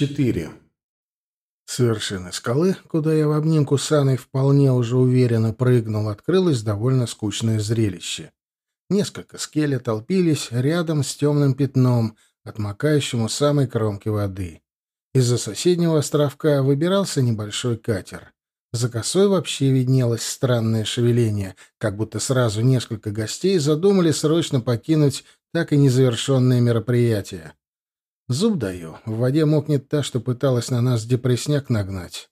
4. С вершины скалы, куда я в обнимку с Анной вполне уже уверенно прыгнул, открылось довольно скучное зрелище. Несколько скеле толпились рядом с темным пятном, отмокающим у самой кромки воды. Из-за соседнего островка выбирался небольшой катер. За косой вообще виднелось странное шевеление, как будто сразу несколько гостей задумали срочно покинуть так и незавершенное мероприятие. Зуб даю. В воде мокнет та, что пыталась на нас депресняк нагнать.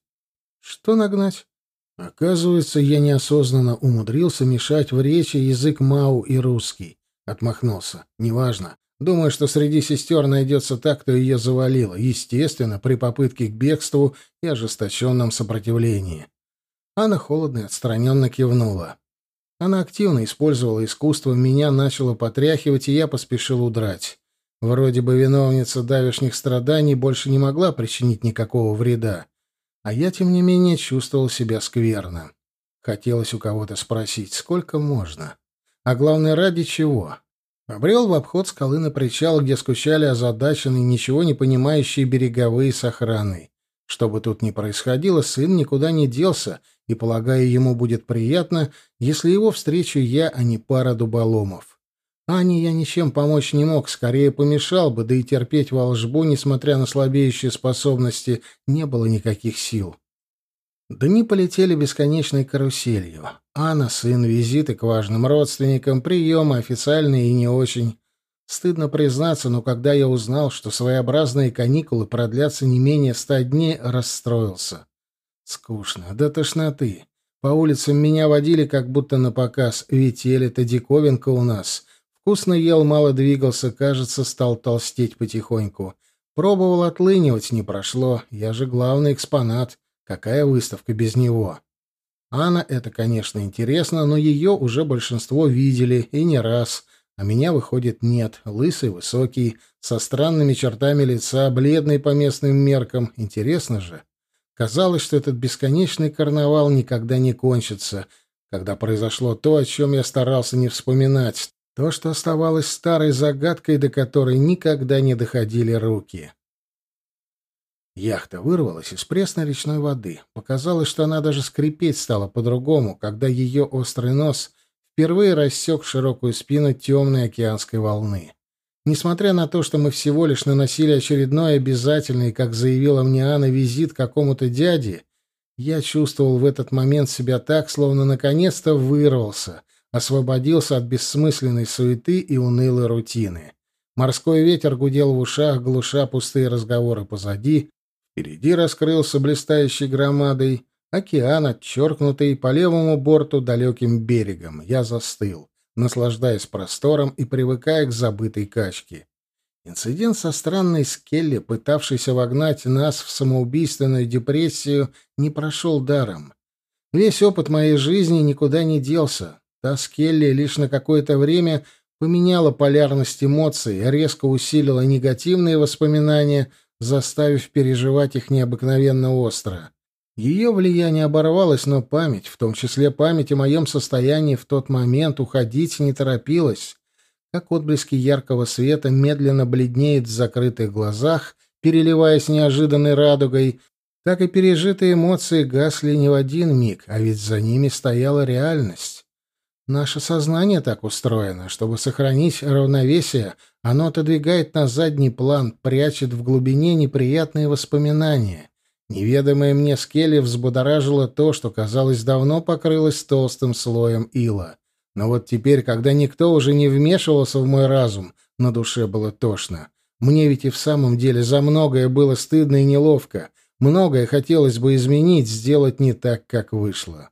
Что нагнать? Оказывается, я неосознанно умудрился мешать в речи язык мау и русский. Отмахнулся. Неважно. Думаю, что среди сестер найдется та, кто ее завалила. Естественно, при попытке к бегству и ожесточенном сопротивлении. Анна холодно и отстраненно кивнула. Она активно использовала искусство, меня начало потряхивать, и я поспешил удрать. Вроде бы виновница давешних страданий больше не могла причинить никакого вреда. А я, тем не менее, чувствовал себя скверно. Хотелось у кого-то спросить, сколько можно. А главное, ради чего? Побрел в обход скалы на причал, где скучали озадаченные, ничего не понимающие береговые с охраной. Что бы тут ни происходило, сын никуда не делся, и, полагаю, ему будет приятно, если его встречу я, а не пара дуболомов. Ане я ничем помочь не мог, скорее помешал бы, да и терпеть волжбу, несмотря на слабеющие способности, не было никаких сил. Дни полетели бесконечной каруселью. Анна, сын, визиты к важным родственникам, приемы, официальные и не очень. Стыдно признаться, но когда я узнал, что своеобразные каникулы продлятся не менее ста дней, расстроился. Скучно, до тошноты. По улицам меня водили как будто на показ, ведь это диковинка у нас. Вкусно ел, мало двигался, кажется, стал толстеть потихоньку. Пробовал отлынивать, не прошло. Я же главный экспонат. Какая выставка без него? Анна это, конечно, интересно, но ее уже большинство видели, и не раз. А меня, выходит, нет. Лысый, высокий, со странными чертами лица, бледный по местным меркам. Интересно же. Казалось, что этот бесконечный карнавал никогда не кончится, когда произошло то, о чем я старался не вспоминать, то, что оставалось старой загадкой, до которой никогда не доходили руки. Яхта вырвалась из пресной речной воды. Показалось, что она даже скрипеть стала по-другому, когда ее острый нос впервые рассек широкую спину темной океанской волны. Несмотря на то, что мы всего лишь наносили очередной обязательный, как заявила мне Анна, визит какому-то дяде, я чувствовал в этот момент себя так, словно наконец-то вырвался, освободился от бессмысленной суеты и унылой рутины. Морской ветер гудел в ушах, глуша пустые разговоры позади. Впереди раскрылся блистающей громадой океан, отчеркнутый по левому борту далеким берегом. Я застыл, наслаждаясь простором и привыкая к забытой качке. Инцидент со странной Скелли, пытавшейся вогнать нас в самоубийственную депрессию, не прошел даром. Весь опыт моей жизни никуда не делся. Та Скелли лишь на какое-то время поменяла полярность эмоций, резко усилила негативные воспоминания, заставив переживать их необыкновенно остро. Ее влияние оборвалось, но память, в том числе память о моем состоянии в тот момент, уходить не торопилась. Как отблески яркого света медленно бледнеет в закрытых глазах, переливаясь неожиданной радугой, так и пережитые эмоции гасли не в один миг, а ведь за ними стояла реальность. Наше сознание так устроено, чтобы сохранить равновесие, оно отодвигает на задний план, прячет в глубине неприятные воспоминания. Неведомое мне скеле взбудоражило то, что, казалось, давно покрылось толстым слоем ила. Но вот теперь, когда никто уже не вмешивался в мой разум, на душе было тошно. Мне ведь и в самом деле за многое было стыдно и неловко. Многое хотелось бы изменить, сделать не так, как вышло.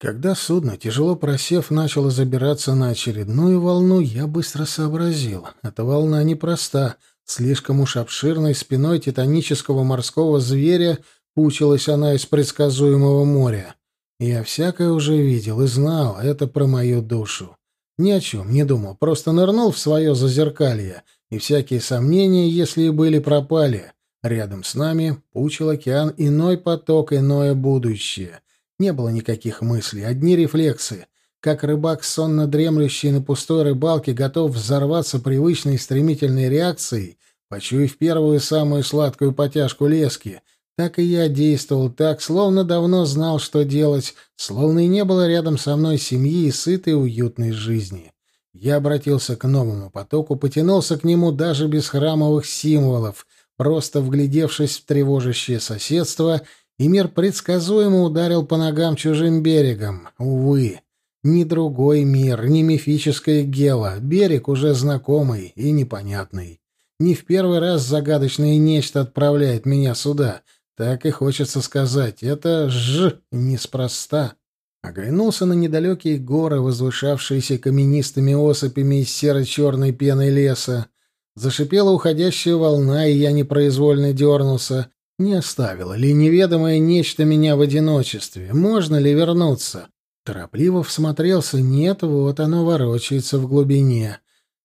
Когда судно, тяжело просев, начало забираться на очередную волну, я быстро сообразил. Эта волна непроста. Слишком уж обширной спиной титанического морского зверя пучилась она из предсказуемого моря. Я всякое уже видел и знал, это про мою душу. Ни о чем не думал, просто нырнул в свое зазеркалье, и всякие сомнения, если и были, пропали. Рядом с нами пучил океан, иной поток, иное будущее — не было никаких мыслей, одни рефлексы. Как рыбак, сонно дремлющий на пустой рыбалке, готов взорваться привычной стремительной реакцией, Почуяв первую самую сладкую потяжку лески, так и я действовал так, словно давно знал, что делать, словно и не было рядом со мной семьи и сытой уютной жизни. Я обратился к новому потоку, потянулся к нему даже без храмовых символов, просто вглядевшись в тревожащее соседство, и мир предсказуемо ударил по ногам чужим берегом. Увы, ни другой мир, ни мифическое гело, берег уже знакомый и непонятный. Не в первый раз загадочное нечто отправляет меня сюда — так и хочется сказать, это ж неспроста. Оглянулся на недалекие горы, возвышавшиеся каменистыми осыпями из серо-черной пены леса. Зашипела уходящая волна, и я непроизвольно дернулся. Не оставило ли неведомое нечто меня в одиночестве? Можно ли вернуться? Торопливо всмотрелся. Нет, вот оно ворочается в глубине.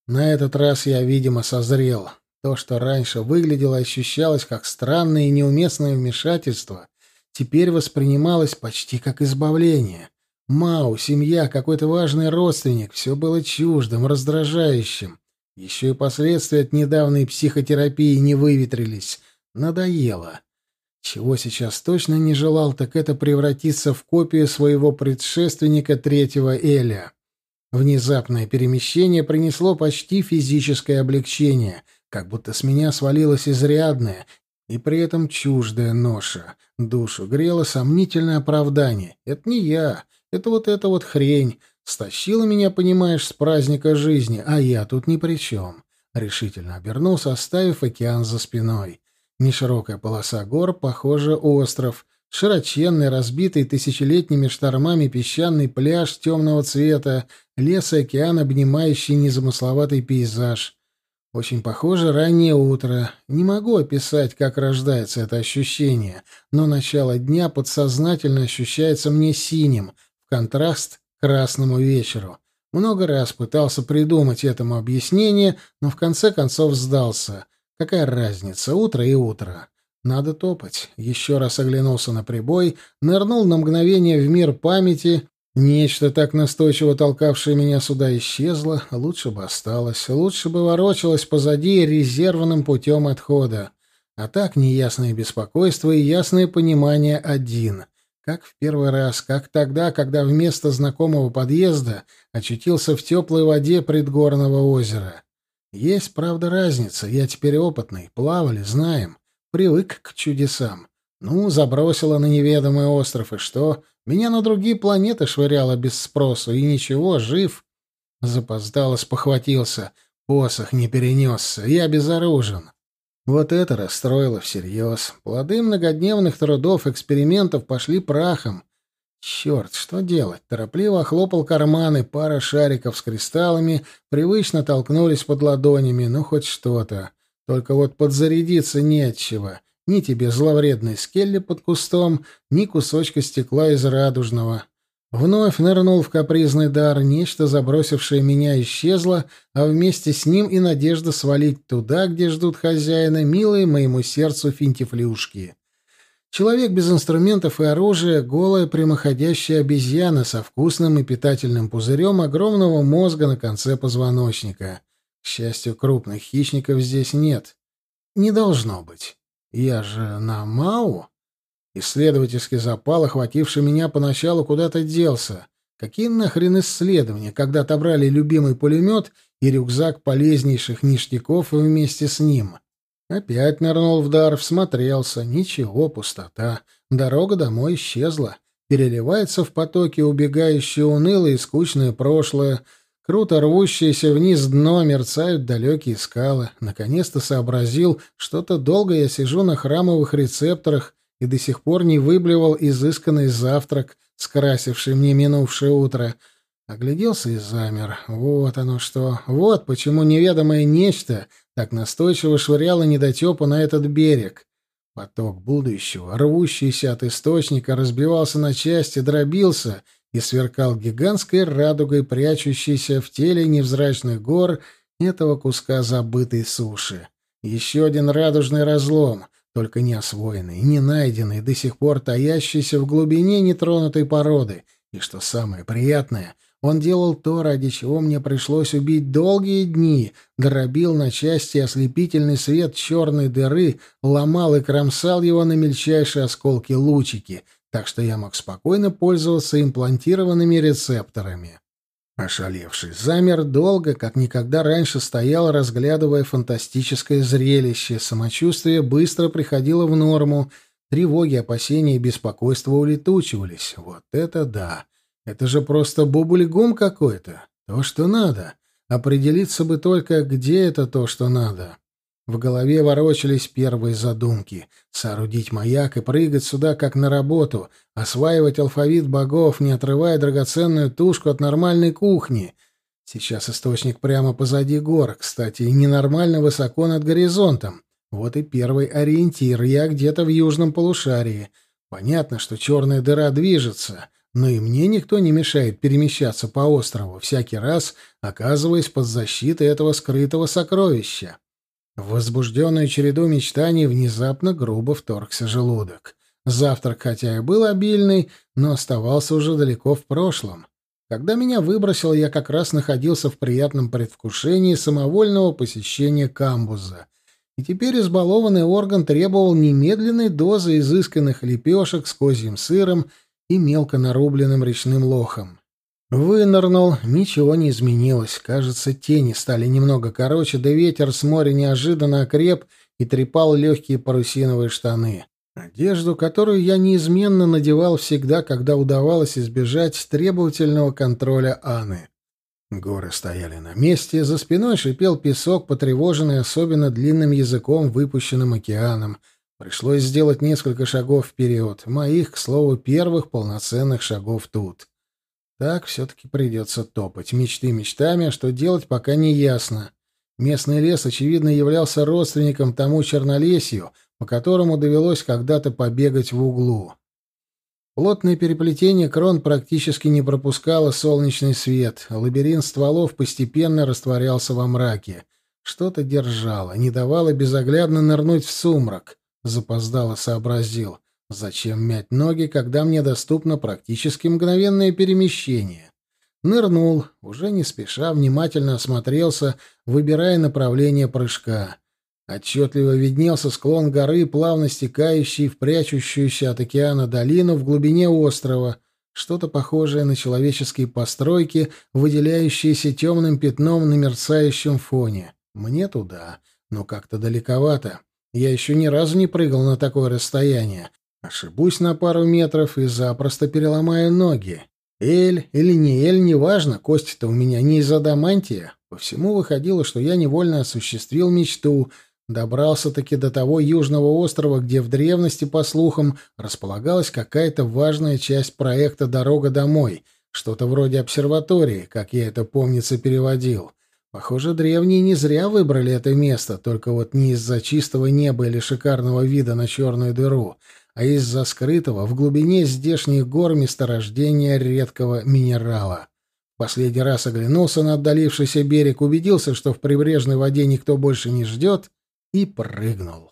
На этот раз я, видимо, созрел. То, что раньше выглядело и ощущалось как странное и неуместное вмешательство, теперь воспринималось почти как избавление. Мау, семья, какой-то важный родственник — все было чуждым, раздражающим. Еще и последствия от недавней психотерапии не выветрились. Надоело. Чего сейчас точно не желал, так это превратиться в копию своего предшественника третьего Эля. Внезапное перемещение принесло почти физическое облегчение, как будто с меня свалилась изрядная и при этом чуждая ноша. Душу грело сомнительное оправдание. Это не я, это вот эта вот хрень. Стащила меня, понимаешь, с праздника жизни, а я тут ни при чем. Решительно обернулся, оставив океан за спиной. Неширокая полоса гор, похоже, остров. Широченный, разбитый тысячелетними штормами песчаный пляж темного цвета, лес и океан, обнимающий незамысловатый пейзаж. Очень похоже раннее утро. Не могу описать, как рождается это ощущение, но начало дня подсознательно ощущается мне синим, в контраст к красному вечеру. Много раз пытался придумать этому объяснение, но в конце концов сдался. Какая разница, утро и утро. Надо топать. Еще раз оглянулся на прибой, нырнул на мгновение в мир памяти Нечто, так настойчиво толкавшее меня сюда, исчезло, лучше бы осталось, лучше бы ворочалось позади резервным путем отхода. А так неясное беспокойство и ясное понимание один. Как в первый раз, как тогда, когда вместо знакомого подъезда очутился в теплой воде предгорного озера. Есть, правда, разница, я теперь опытный, плавали, знаем, привык к чудесам. Ну, забросило на неведомый остров, и что? Меня на другие планеты швыряло без спросу, и ничего, жив. Запоздало спохватился. Посох не перенесся, я безоружен. Вот это расстроило всерьез. Плоды многодневных трудов, экспериментов пошли прахом. Черт, что делать? Торопливо охлопал карманы, пара шариков с кристаллами привычно толкнулись под ладонями, ну хоть что-то. Только вот подзарядиться нечего. Ни тебе зловредной скелли под кустом, ни кусочка стекла из радужного. Вновь нырнул в капризный дар, нечто, забросившее меня, исчезло, а вместе с ним и надежда свалить туда, где ждут хозяина, милые моему сердцу финтифлюшки. Человек без инструментов и оружия — голая прямоходящая обезьяна со вкусным и питательным пузырем огромного мозга на конце позвоночника. К счастью, крупных хищников здесь нет. Не должно быть. Я же на Мау? Исследовательский запал, охвативший меня поначалу, куда-то делся. Какие нахрен исследования, когда отобрали любимый пулемет и рюкзак полезнейших ништяков вместе с ним? Опять нырнул в дар, всмотрелся. Ничего, пустота. Дорога домой исчезла. Переливается в потоке убегающее унылое и скучное прошлое — Круто рвущееся вниз дно, мерцают далекие скалы. Наконец-то сообразил, что-то долго я сижу на храмовых рецепторах и до сих пор не выблевал изысканный завтрак, скрасивший мне минувшее утро. Огляделся и замер. Вот оно что. Вот почему неведомое нечто так настойчиво швыряло недотепу на этот берег. Поток будущего, рвущийся от источника, разбивался на части, дробился — и сверкал гигантской радугой, прячущейся в теле невзрачных гор этого куска забытой суши. Еще один радужный разлом, только не освоенный, не найденный, до сих пор таящийся в глубине нетронутой породы, и, что самое приятное, Он делал то, ради чего мне пришлось убить долгие дни, дробил на части ослепительный свет черной дыры, ломал и кромсал его на мельчайшие осколки-лучики, так что я мог спокойно пользоваться имплантированными рецепторами. Ошалевший замер долго, как никогда раньше стоял, разглядывая фантастическое зрелище. Самочувствие быстро приходило в норму. Тревоги, опасения и беспокойство улетучивались. Вот это да! Это же просто бублигум какой-то. То, что надо. Определиться бы только, где это то, что надо. В голове ворочались первые задумки. Соорудить маяк и прыгать сюда, как на работу. Осваивать алфавит богов, не отрывая драгоценную тушку от нормальной кухни. Сейчас источник прямо позади гор, кстати, ненормально высоко над горизонтом. Вот и первый ориентир. Я где-то в южном полушарии. Понятно, что черная дыра движется, но и мне никто не мешает перемещаться по острову, всякий раз оказываясь под защитой этого скрытого сокровища. В возбужденную череду мечтаний внезапно грубо вторгся желудок. Завтрак, хотя и был обильный, но оставался уже далеко в прошлом. Когда меня выбросил, я как раз находился в приятном предвкушении самовольного посещения камбуза. И теперь избалованный орган требовал немедленной дозы изысканных лепешек с козьим сыром и мелко нарубленным речным лохом. Вынырнул, ничего не изменилось. Кажется, тени стали немного короче, да ветер с моря неожиданно окреп и трепал легкие парусиновые штаны. Одежду, которую я неизменно надевал всегда, когда удавалось избежать требовательного контроля Анны. Горы стояли на месте, за спиной шипел песок, потревоженный особенно длинным языком, выпущенным океаном. Пришлось сделать несколько шагов вперед, моих, к слову, первых полноценных шагов тут. Так все-таки придется топать. Мечты мечтами, а что делать, пока не ясно. Местный лес, очевидно, являлся родственником тому чернолесью, по которому довелось когда-то побегать в углу. Плотное переплетение крон практически не пропускало солнечный свет, лабиринт стволов постепенно растворялся во мраке. Что-то держало, не давало безоглядно нырнуть в сумрак. Запоздало сообразил. Зачем мять ноги, когда мне доступно практически мгновенное перемещение? Нырнул, уже не спеша, внимательно осмотрелся, выбирая направление прыжка. Отчетливо виднелся склон горы, плавно стекающий в прячущуюся от океана долину в глубине острова, что-то похожее на человеческие постройки, выделяющиеся темным пятном на мерцающем фоне. Мне туда, но как-то далековато. Я еще ни разу не прыгал на такое расстояние, Ошибусь на пару метров и запросто переломаю ноги. Эль или не Эль, неважно, кости-то у меня не из адамантия. По всему выходило, что я невольно осуществил мечту, добрался-таки до того южного острова, где в древности, по слухам, располагалась какая-то важная часть проекта «Дорога домой», что-то вроде обсерватории, как я это, помнится, переводил. Похоже, древние не зря выбрали это место, только вот не из-за чистого неба или шикарного вида на черную дыру — а из-за скрытого в глубине здешних гор месторождения редкого минерала. Последний раз оглянулся на отдалившийся берег, убедился, что в прибрежной воде никто больше не ждет, и прыгнул.